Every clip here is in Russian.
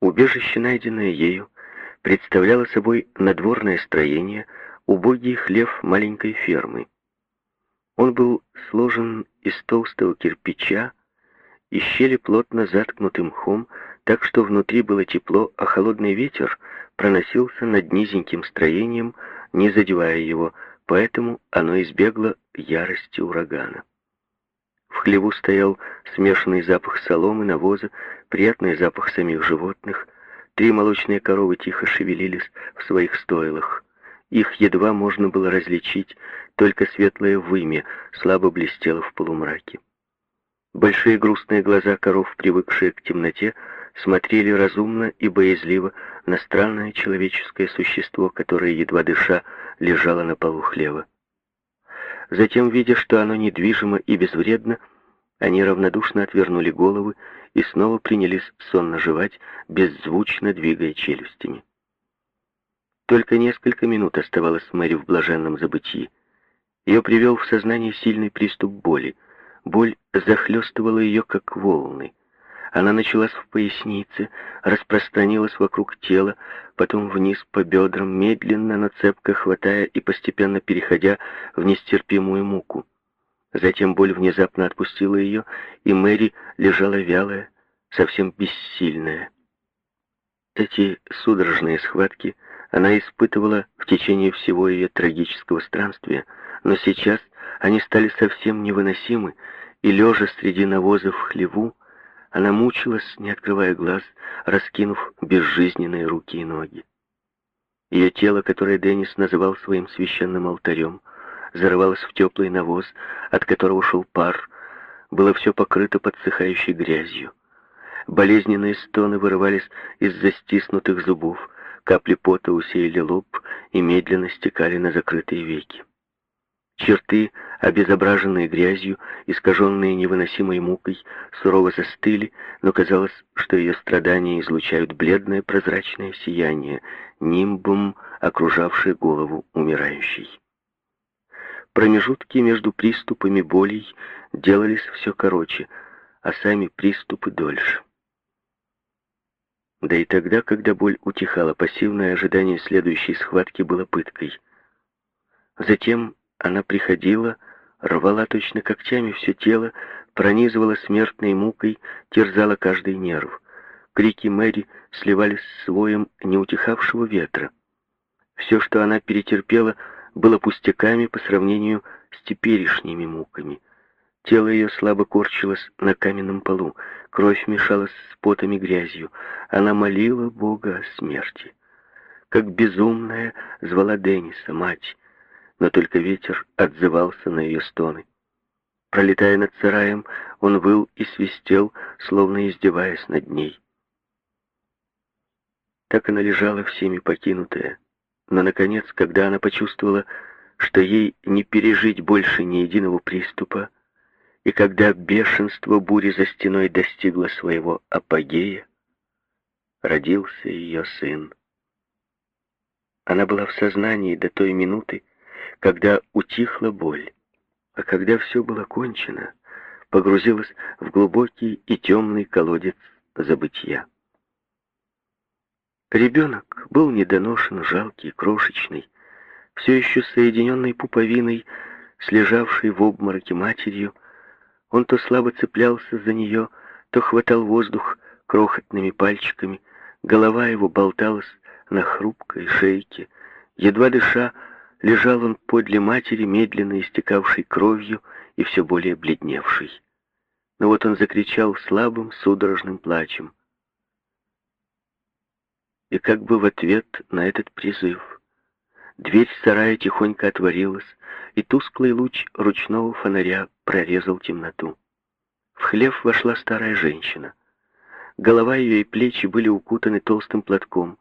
Убежище, найденное ею, представляло собой надворное строение, убогий хлев маленькой фермы. Он был сложен из толстого кирпича и щели плотно заткнуты мхом, так что внутри было тепло, а холодный ветер проносился над низеньким строением, не задевая его, поэтому оно избегло ярости урагана. Хлеву стоял смешанный запах соломы, навоза, приятный запах самих животных. Три молочные коровы тихо шевелились в своих стойлах. Их едва можно было различить, только светлое вымя слабо блестело в полумраке. Большие грустные глаза коров, привыкшие к темноте, смотрели разумно и боязливо на странное человеческое существо, которое, едва дыша, лежало на полу хлева. Затем, видя, что оно недвижимо и безвредно, они равнодушно отвернули головы и снова принялись сонно жевать, беззвучно двигая челюстями. Только несколько минут оставалось Мэри в блаженном забытии. Ее привел в сознание сильный приступ боли. Боль захлестывала ее, как волны. Она началась в пояснице, распространилась вокруг тела, потом вниз по бедрам, медленно, но цепко хватая и постепенно переходя в нестерпимую муку. Затем боль внезапно отпустила ее, и Мэри лежала вялая, совсем бессильная. Эти судорожные схватки она испытывала в течение всего ее трагического странствия, но сейчас они стали совсем невыносимы, и, лежа среди навоза в хлеву, она мучилась, не открывая глаз, раскинув безжизненные руки и ноги. Ее тело, которое Деннис называл своим священным алтарем, зарывалось в теплый навоз, от которого шел пар, было все покрыто подсыхающей грязью. Болезненные стоны вырывались из застиснутых зубов, капли пота усеяли лоб и медленно стекали на закрытые веки. Черты, обезображенные грязью, искаженные невыносимой мукой, сурово застыли, но казалось, что ее страдания излучают бледное прозрачное сияние, нимбом, окружавшее голову умирающей. Промежутки между приступами болей делались все короче, а сами приступы дольше. Да и тогда, когда боль утихала, пассивное ожидание следующей схватки было пыткой. Затем она приходила, рвала точно когтями все тело, пронизывала смертной мукой, терзала каждый нерв. Крики Мэри сливались с воем неутихавшего ветра. Все, что она перетерпела, было пустяками по сравнению с теперешними муками. Тело ее слабо корчилось на каменном полу, кровь мешалась с потом и грязью. Она молила Бога о смерти. Как безумная звала Денниса, мать, но только ветер отзывался на ее стоны. Пролетая над сараем, он выл и свистел, словно издеваясь над ней. Так она лежала всеми покинутая. Но, наконец, когда она почувствовала, что ей не пережить больше ни единого приступа, и когда бешенство бури за стеной достигло своего апогея, родился ее сын. Она была в сознании до той минуты, когда утихла боль, а когда все было кончено, погрузилась в глубокий и темный колодец забытия. Ребенок был недоношен, жалкий, крошечный, все еще соединенный пуповиной, слежавшей в обмороке матерью, он то слабо цеплялся за нее, то хватал воздух крохотными пальчиками, голова его болталась на хрупкой шейке, едва дыша, лежал он подле матери, медленно истекавшей кровью и все более бледневшей. Но вот он закричал слабым, судорожным плачем. И как бы в ответ на этот призыв дверь сарая тихонько отворилась, и тусклый луч ручного фонаря прорезал темноту. В хлев вошла старая женщина. Голова ее и плечи были укутаны толстым платком.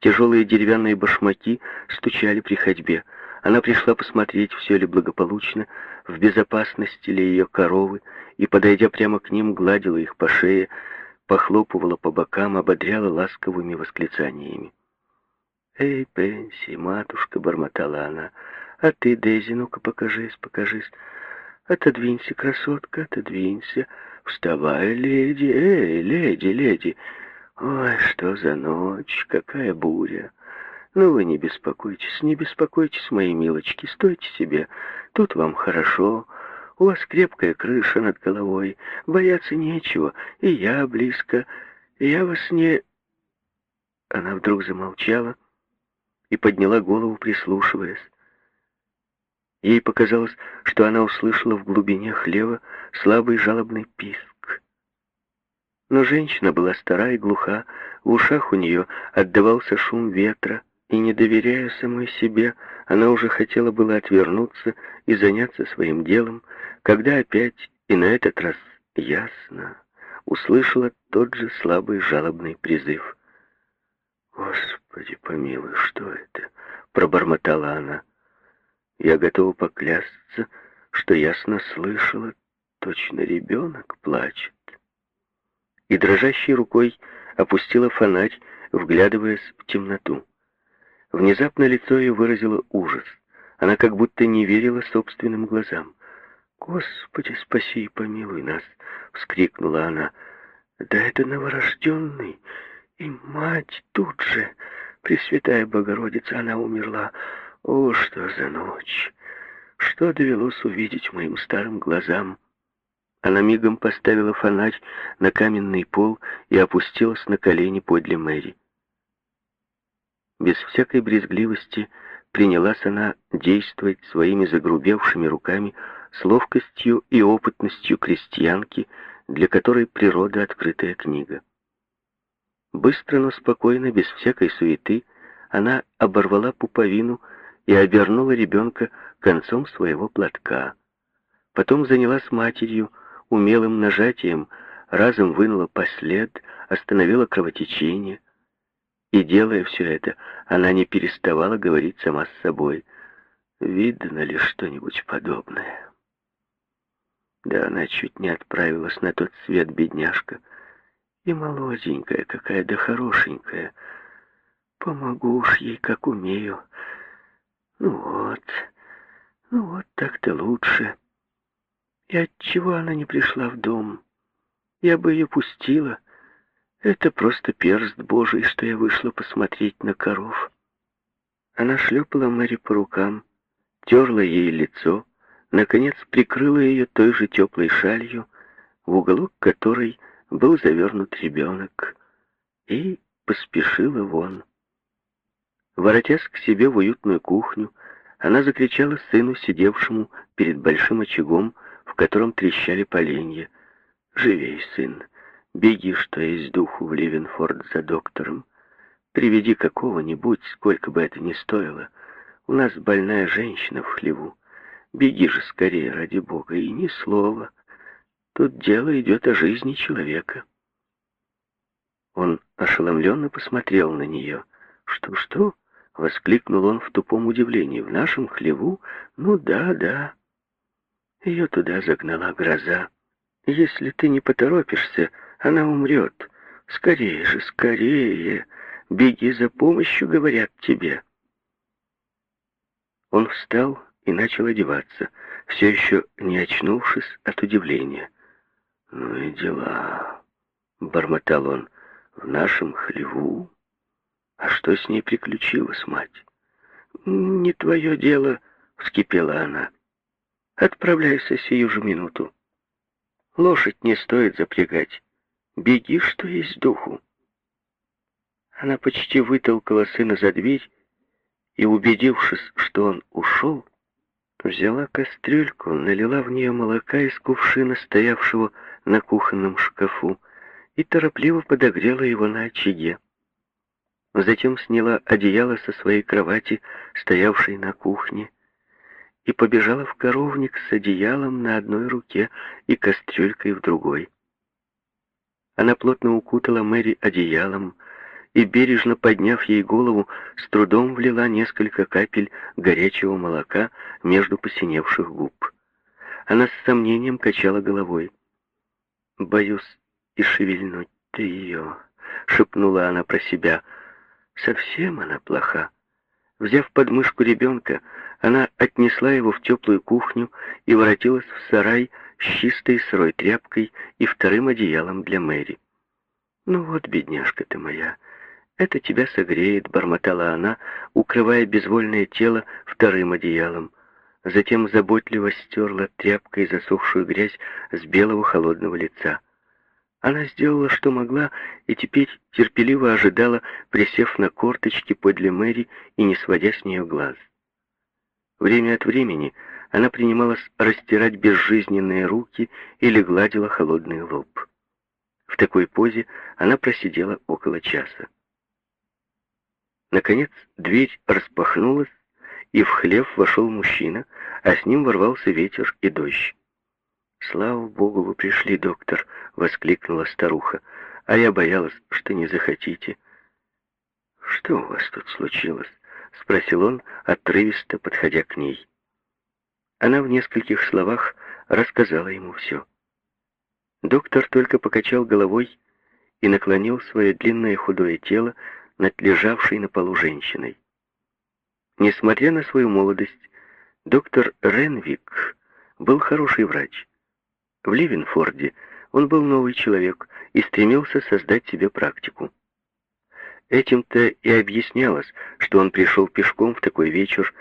Тяжелые деревянные башмаки стучали при ходьбе. Она пришла посмотреть, все ли благополучно, в безопасности ли ее коровы, и, подойдя прямо к ним, гладила их по шее, похлопывала по бокам, ободряла ласковыми восклицаниями. «Эй, Пенси, матушка!» — бормотала она. «А ты, Дейзи, ну-ка покажись, покажись. Отодвинься, красотка, отодвинься. Вставай, леди, эй, леди, леди!» Ой, что за ночь, какая буря. Ну вы не беспокойтесь, не беспокойтесь, мои милочки, стойте себе. Тут вам хорошо, у вас крепкая крыша над головой, бояться нечего, и я близко, и я вас не...» Она вдруг замолчала и подняла голову, прислушиваясь. Ей показалось, что она услышала в глубине хлева слабый жалобный писк. Но женщина была стара и глуха, в ушах у нее отдавался шум ветра, и, не доверяя самой себе, она уже хотела было отвернуться и заняться своим делом, когда опять, и на этот раз ясно, услышала тот же слабый жалобный призыв. «Господи помилуй, что это?» — пробормотала она. Я готова поклясться, что ясно слышала, точно ребенок плачет. И дрожащей рукой опустила фонарь, вглядываясь в темноту. Внезапно лицо ее выразило ужас. Она как будто не верила собственным глазам. «Господи, спаси и помилуй нас!» — вскрикнула она. «Да это новорожденный! И мать тут же! Пресвятая Богородица, она умерла! О, что за ночь! Что довелось увидеть моим старым глазам? Она мигом поставила фонарь на каменный пол и опустилась на колени подле Мэри. Без всякой брезгливости принялась она действовать своими загрубевшими руками с ловкостью и опытностью крестьянки, для которой природа открытая книга. Быстро, но спокойно, без всякой суеты, она оборвала пуповину и обернула ребенка концом своего платка. Потом занялась матерью, умелым нажатием, разом вынула послед, остановила кровотечение. И делая все это, она не переставала говорить сама с собой. Видно ли что-нибудь подобное? Да она чуть не отправилась на тот свет, бедняжка. И молоденькая какая, да хорошенькая. Помогу уж ей, как умею. Ну вот, ну вот так-то лучше. И отчего она не пришла в дом? Я бы ее пустила. Это просто перст Божий, что я вышла посмотреть на коров. Она шлепала Мэри по рукам, терла ей лицо, наконец прикрыла ее той же теплой шалью, в уголок которой был завернут ребенок, и поспешила вон. Воротясь к себе в уютную кухню, она закричала сыну, сидевшему перед большим очагом, в котором трещали поленья. «Живей, сын, беги, что есть духу в Ливенфорд за доктором. Приведи какого-нибудь, сколько бы это ни стоило. У нас больная женщина в хлеву. Беги же скорее, ради Бога, и ни слова. Тут дело идет о жизни человека». Он ошеломленно посмотрел на нее. «Что-что?» Воскликнул он в тупом удивлении. В нашем хлеву? Ну да, да. Ее туда загнала гроза. Если ты не поторопишься, она умрет. Скорее же, скорее. Беги за помощью, говорят тебе. Он встал и начал одеваться, все еще не очнувшись от удивления. «Ну и дела», — бормотал он, — «в нашем хлеву». А что с ней приключилось, мать? Не твое дело, вскипела она. Отправляйся сию же минуту. Лошадь не стоит запрягать. Беги, что есть духу. Она почти вытолкала сына за дверь и, убедившись, что он ушел, взяла кастрюльку, налила в нее молока из кувшина, стоявшего на кухонном шкафу, и торопливо подогрела его на очаге. Затем сняла одеяло со своей кровати, стоявшей на кухне, и побежала в коровник с одеялом на одной руке и кастрюлькой в другой. Она плотно укутала Мэри одеялом и, бережно подняв ей голову, с трудом влила несколько капель горячего молока между посиневших губ. Она с сомнением качала головой. «Боюсь и шевельнуть-то ее», — шепнула она про себя, — Совсем она плоха. Взяв подмышку ребенка, она отнесла его в теплую кухню и воротилась в сарай с чистой сырой тряпкой и вторым одеялом для Мэри. «Ну вот, бедняжка ты моя, это тебя согреет», — бормотала она, укрывая безвольное тело вторым одеялом. Затем заботливо стерла тряпкой засохшую грязь с белого холодного лица. Она сделала, что могла, и теперь терпеливо ожидала, присев на корточки подле Мэри и не сводя с нее глаз. Время от времени она принималась растирать безжизненные руки или гладила холодный лоб. В такой позе она просидела около часа. Наконец дверь распахнулась, и в хлев вошел мужчина, а с ним ворвался ветер и дождь. «Слава Богу, вы пришли, доктор!» — воскликнула старуха. «А я боялась, что не захотите». «Что у вас тут случилось?» — спросил он, отрывисто подходя к ней. Она в нескольких словах рассказала ему все. Доктор только покачал головой и наклонил свое длинное худое тело над лежавшей на полу женщиной. Несмотря на свою молодость, доктор Ренвик был хороший врач. В Ливенфорде он был новый человек и стремился создать себе практику. Этим-то и объяснялось, что он пришел пешком в такой вечер,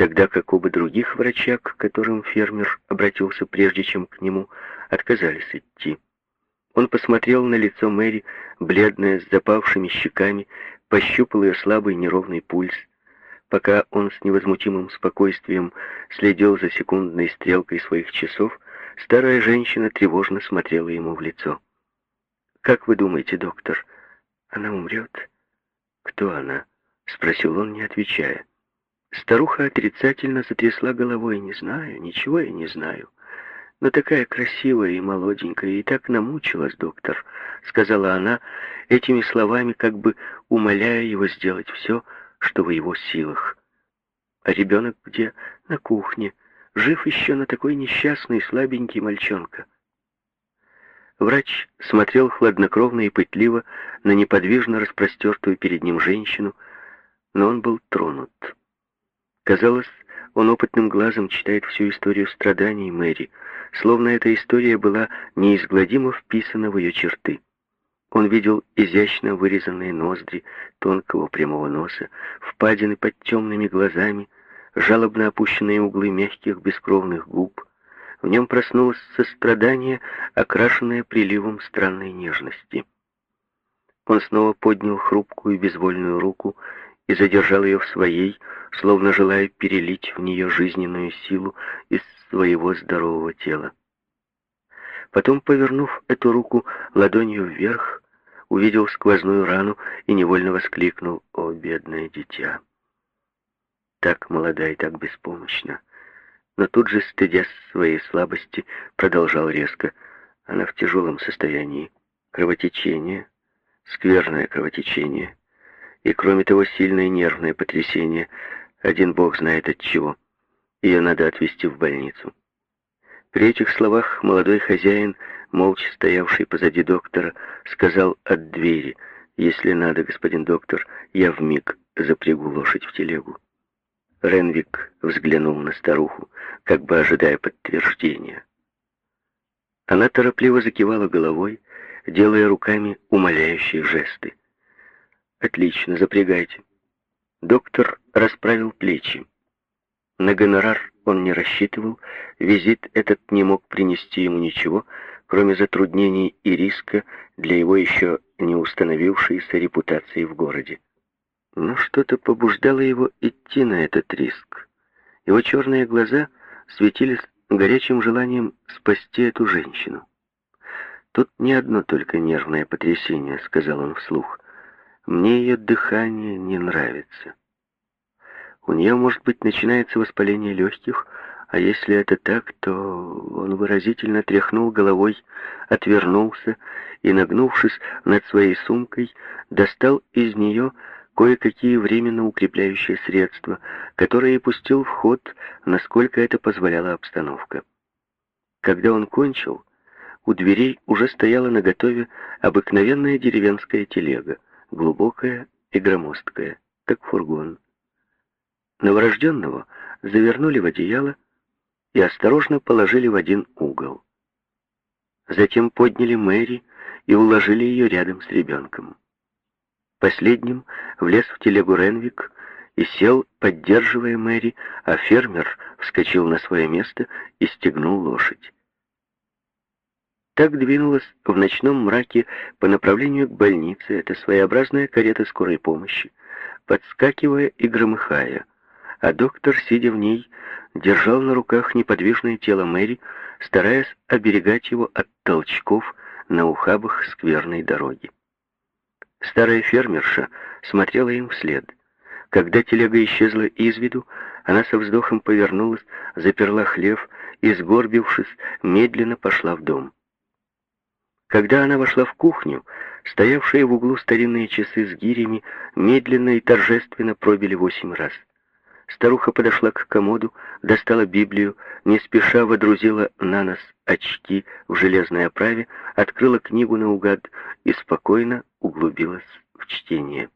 тогда как оба других врача, к которым фермер обратился прежде, чем к нему, отказались идти. Он посмотрел на лицо Мэри, бледное, с запавшими щеками, пощупал ее слабый неровный пульс. Пока он с невозмутимым спокойствием следил за секундной стрелкой своих часов, Старая женщина тревожно смотрела ему в лицо. «Как вы думаете, доктор, она умрет?» «Кто она?» — спросил он, не отвечая. Старуха отрицательно затрясла головой. «Не знаю, ничего я не знаю. Но такая красивая и молоденькая, и так намучилась, доктор», — сказала она, этими словами как бы умоляя его сделать все, что в его силах. «А ребенок где?» «На кухне», Жив еще на такой несчастный слабенький мальчонка. Врач смотрел хладнокровно и пытливо на неподвижно распростертую перед ним женщину, но он был тронут. Казалось, он опытным глазом читает всю историю страданий Мэри, словно эта история была неизгладимо вписана в ее черты. Он видел изящно вырезанные ноздри тонкого прямого носа, впадины под темными глазами, жалобно опущенные углы мягких бескровных губ. В нем проснулось сострадание, окрашенное приливом странной нежности. Он снова поднял хрупкую безвольную руку и задержал ее в своей, словно желая перелить в нее жизненную силу из своего здорового тела. Потом, повернув эту руку ладонью вверх, увидел сквозную рану и невольно воскликнул «О, бедное дитя!» так молода и так беспомощна. Но тут же, стыдясь своей слабости, продолжал резко. Она в тяжелом состоянии. Кровотечение, скверное кровотечение. И, кроме того, сильное нервное потрясение. Один бог знает от чего. Ее надо отвезти в больницу. При этих словах молодой хозяин, молча стоявший позади доктора, сказал от двери, «Если надо, господин доктор, я вмиг запрягу лошадь в телегу». Ренвик взглянул на старуху, как бы ожидая подтверждения. Она торопливо закивала головой, делая руками умоляющие жесты. «Отлично, запрягайте». Доктор расправил плечи. На гонорар он не рассчитывал, визит этот не мог принести ему ничего, кроме затруднений и риска для его еще не установившейся репутации в городе. Но что-то побуждало его идти на этот риск. Его черные глаза светились горячим желанием спасти эту женщину. «Тут не одно только нервное потрясение», — сказал он вслух. «Мне ее дыхание не нравится. У нее, может быть, начинается воспаление легких, а если это так, то он выразительно тряхнул головой, отвернулся и, нагнувшись над своей сумкой, достал из нее кое-какие временно укрепляющие средства, которые пустил в ход, насколько это позволяла обстановка. Когда он кончил, у дверей уже стояла наготове обыкновенная деревенская телега, глубокая и громоздкая, как фургон. Новорожденного завернули в одеяло и осторожно положили в один угол. Затем подняли Мэри и уложили ее рядом с ребенком. Последним влез в телегу Ренвик и сел, поддерживая Мэри, а фермер вскочил на свое место и стегнул лошадь. Так двинулась в ночном мраке по направлению к больнице эта своеобразная карета скорой помощи, подскакивая и громыхая, а доктор, сидя в ней, держал на руках неподвижное тело Мэри, стараясь оберегать его от толчков на ухабах скверной дороги. Старая фермерша смотрела им вслед. Когда телега исчезла из виду, она со вздохом повернулась, заперла хлев и, сгорбившись, медленно пошла в дом. Когда она вошла в кухню, стоявшие в углу старинные часы с гирями медленно и торжественно пробили восемь раз. Старуха подошла к комоду, достала Библию, не спеша водрузила на нос очки в железной оправе, открыла книгу наугад и спокойно углубилась в чтение.